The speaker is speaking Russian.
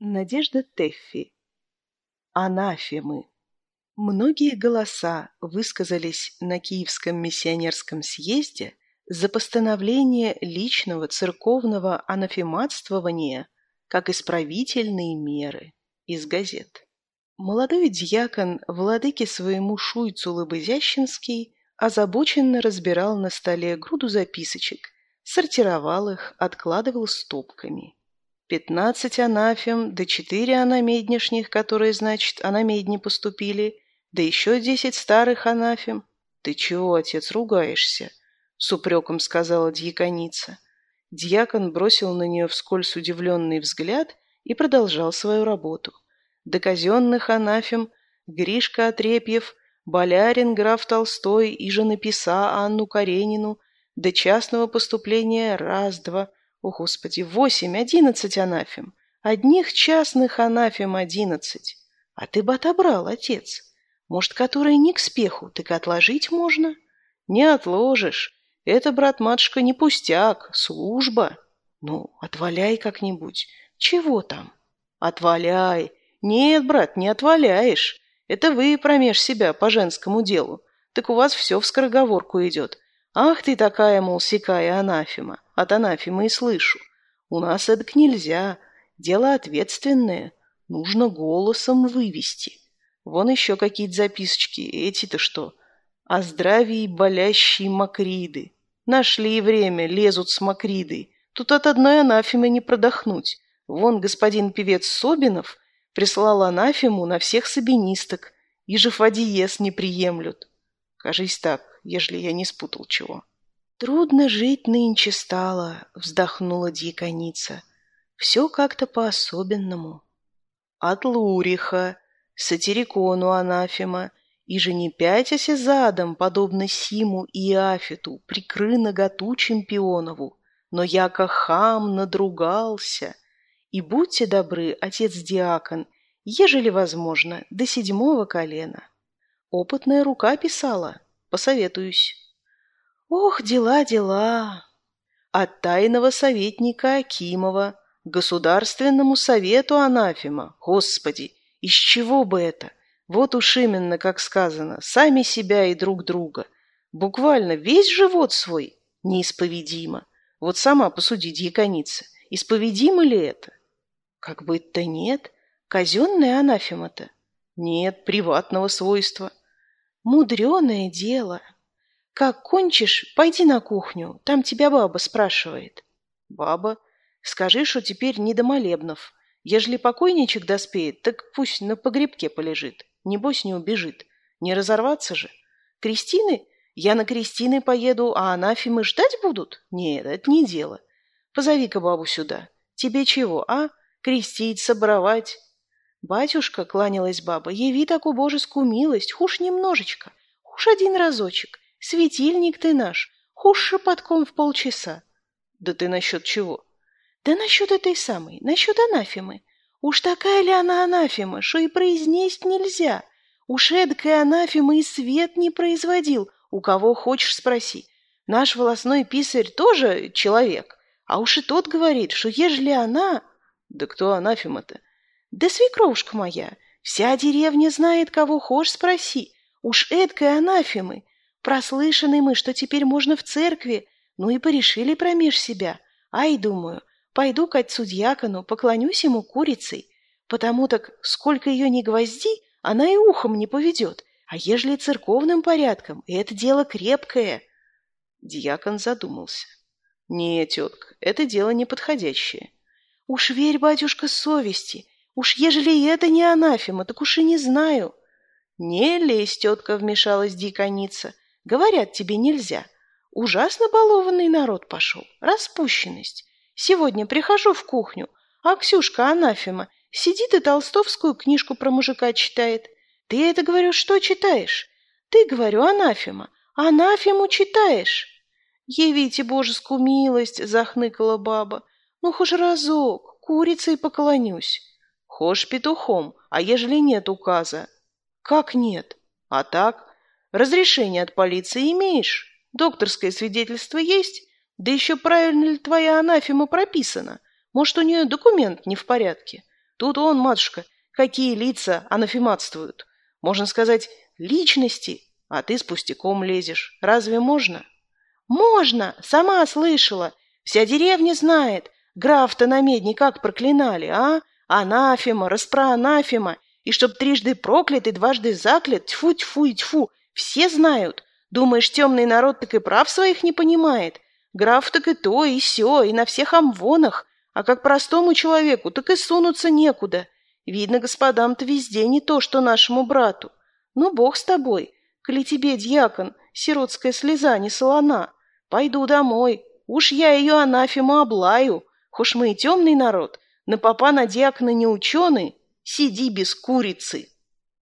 Надежда Теффи. Анафемы. Многие голоса высказались на Киевском миссионерском съезде за постановление личного церковного анафематствования как исправительные меры из газет. Молодой дьякон владыке своему шуйцу Лобызящинский озабоченно разбирал на столе груду записочек, сортировал их, откладывал стопками. Пятнадцать анафем, да четыре анамеднишних, которые, значит, анамедни поступили, да еще десять старых анафем. Ты чего, отец, ругаешься? С упреком сказала дьяконица. Дьякон бросил на нее вскользь удивленный взгляд и продолжал свою работу. До казенных анафем Гришка Отрепьев, Болярин, граф Толстой и женописа Анну Каренину, до частного поступления раз-два – о, Господи, восемь, одиннадцать анафем. Одних частных анафем одиннадцать. А ты бы отобрал, отец. Может, которые не к спеху, так отложить можно? Не отложишь. Это, брат-матушка, не пустяк, служба. Ну, отваляй как-нибудь. Чего там? Отваляй. Нет, брат, не отваляешь. Это вы промеж себя по женскому делу. Так у вас все в скороговорку идет. Ах ты такая, мол, сякая анафема. От анафемы и слышу. У нас это нельзя. Дело ответственное. Нужно голосом вывести. Вон еще какие-то записочки. Эти-то что? О здравии болящие макриды. Нашли время, лезут с макридой. Тут от одной анафемы не продохнуть. Вон господин певец Собинов прислал анафему на всех сабинисток. И же фадиес не приемлют. Кажись так, ежели я не спутал чего. «Трудно жить нынче стало», — вздохнула дьяконица. «Все как-то по-особенному». «От Луриха, сатирикону анафема, и же не пятяся задом, подобно Симу и Афету, прикры наготу чемпионову, но яко хам надругался. И будьте добры, отец-диакон, ежели возможно, до седьмого колена». Опытная рука писала, посоветуюсь. Ох, дела, дела. От тайного советника Акимова Государственному совету анафема. Господи, из чего бы это? Вот уж именно, как сказано, сами себя и друг друга. Буквально весь живот свой неисповедимо. Вот сама посуди, дьяконица, исповедимо ли это? Как бы-то нет. Казенная анафема-то? Нет, приватного свойства. Мудреное дело. Как кончишь, пойди на кухню, там тебя баба спрашивает. Баба, скажи, что теперь не до молебнов. Ежели покойничек доспеет, так пусть на погребке полежит. Небось не убежит. Не разорваться же. Кристины? Я на Кристины поеду, а анафимы ждать будут? Нет, это не дело. Позови-ка бабу сюда. Тебе чего, а? Крестить, соборовать? Батюшка, кланялась баба, яви такую божескую милость, хушь немножечко, хушь один разочек. Светильник ты наш, хуже шепотком в полчаса. Да ты насчет чего? Да насчет этой самой, насчет анафемы. Уж такая ли она анафема, что и произнесть нельзя. Уж эдакая анафема и свет не производил. У кого хочешь спроси. Наш волосной писарь тоже человек. А уж и тот говорит, что ежели она... Да кто анафема-то? Да свекровушка моя. Вся деревня знает, кого хочешь спроси. Уж эдкой анафемы. Прослышаны мы, что теперь можно в церкви, ну и порешили промеж себя. Ай, думаю, пойду к отцу дьякону, поклонюсь ему курицей, потому так, сколько ее ни гвозди, она и ухом не поведет, а ежели церковным порядком, это дело крепкое. Дьякон задумался. Не, тетка, это дело неподходящее. Уж верь, батюшка, совести, уж ежели это не анафема, так уж и не знаю. Не лезь, тетка, вмешалась диконица, Говорят, тебе нельзя. Ужасно балованный народ пошел. Распущенность. Сегодня прихожу в кухню, а Ксюшка Анафима сидит и толстовскую книжку про мужика читает. Ты это, говорю, что читаешь? Ты, говорю, Анафима. Анафиму читаешь. Явите божескую милость, захныкала баба. Ну, хоть разок, курицей поклонюсь. Хошь петухом, а ежели нет указа? Как нет? А так, Разрешение от полиции имеешь? Докторское свидетельство есть? Да еще правильно ли твоя анафема прописана? Может, у нее документ не в порядке? Тут он, матушка, какие лица анафематствуют. Можно сказать, личности, а ты с пустяком лезешь. Разве можно? Можно, сама слышала. Вся деревня знает. Граф-то на медне как проклинали, а? Анафема, распроанафема. И чтоб трижды проклят и дважды заклят, тьфу-тьфу и тьфу, все знают. Думаешь, темный народ так и прав своих не понимает? Граф так и то, и сё, и на всех амвонах. А как простому человеку, так и сунуться некуда. Видно, господам-то везде не то, что нашему брату. Ну, бог с тобой. Коли тебе, дьякон, сиротская слеза не солона. Пойду домой. Уж я ее анафему облаю. Хошь мы и темный народ, на попа на дьякона не ученый, сиди без курицы.